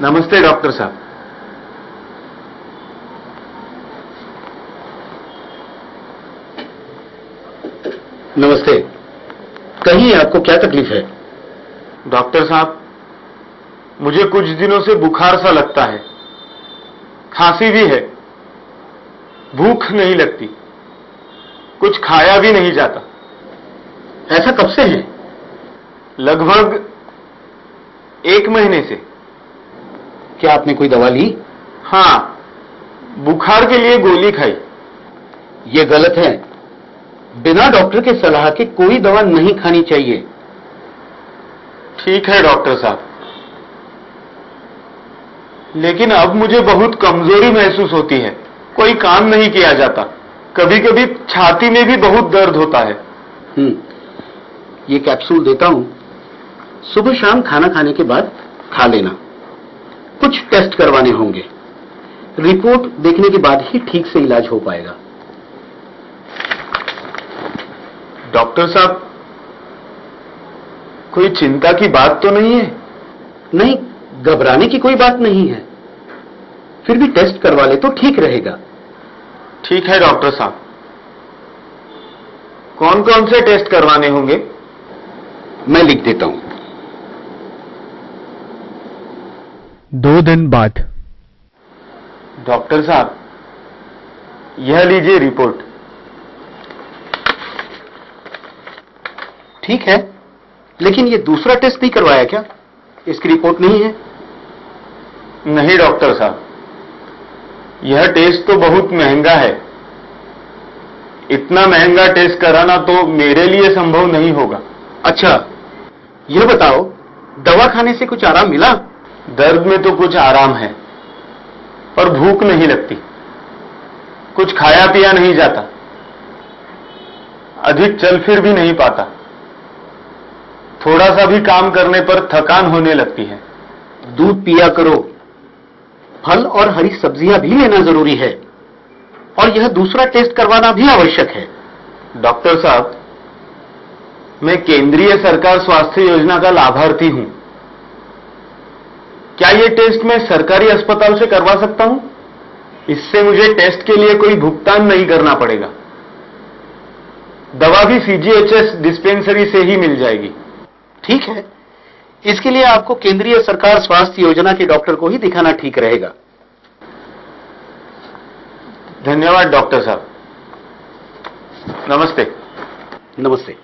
नमस्ते डॉक्टर साहब। नमस्ते। कहिए आपको क्या तकलीफ़ है? डॉक्टर साहब मुझे कुछ दिनों से बुखार सा लगता है। खांसी भी है। भूख नहीं लगती। कुछ खाया भी नहीं जाता। ऐसा कब से है? लगभग एक महीने से। क्या आपने कोई दवा ली? हाँ बुखार के लिए गोली खाई। ये गलत है। बिना डॉक्टर के सलाह के कोई दवा नहीं खानी चाहिए। ठीक है डॉक्टर साहब। लेकिन अब मुझे बहुत कमज़ोरी महसूस होती है। कोई काम नहीं किया जाता। कभी कभी छाती में भी बहुत दर्द होता है। हम्म ये कैप्सूल देता हूँ। सुबह शाम खाना खाने के बाद खा लेना। कुछ टेस्ट करवाने होंगे। रिपोर्ट देखने के बाद ही ठीक से इलाज हो पाएगा। डॉक्टर साहब कोई चिंता की बात तो नहीं है? नहीं घबराने की कोई बात नहीं है। फिर भी टेस्ट करवा ले तो ठीक रहेगा। ठीक है डॉक्टर साहब। कौन कौन से टेस्ट करवाने होंगे? मैं लिख देता हूँ। दो दिन बाद। डॉक्टर साहब, यह लीजिए रिपोर्ट। ठीक है, लेकिन ये दूसरा टेस्ट नहीं करवाया क्या? इसकी रिपोर्ट नहीं है। नहीं, डॉक्टर साहब, यह टेस्ट तो बहुत महँगा है। इतना महँगा टेस्ट कराना तो मेरे लिए संभव नहीं होगा। अच्छा यह बताओ, दवा खाने से कुछ आराम मिला? दर्द में तो कुछ आराम है पर भूख नहीं लगती। कुछ खाया पिया नहीं जाता। अधिक चल फिर भी नहीं पाता। थोड़ा सा भी काम करने पर थकान होने लगती है। दूध पिया करो। फल और हरी सब्ज़ियाँ भी लेना ज़रूरी है और यह दूसरा टेस्ट करवाना भी आवश्यक है। डॉक्टर साहब मैं केंद्रीय सरकार स्वास्थ्य योजना का लाभार्थी हूँ। क्या ये टेस्ट मैं सरकारी अस्पताल से करवा सकता हूँ? इससे मुझे टेस्ट के लिए कोई भुगतान नहीं करना पड़ेगा। दवा भी सीजीएचएस डिस्पेंसरी से ही मिल जाएगी। ठीक है। इसके लिए आपको केंद्रीय सरकार स्वास्थ्य योजना के डॉक्टर को ही दिखाना ठीक रहेगा। धन्यवाद डॉक्टर साहब। नमस्ते। नमस्ते।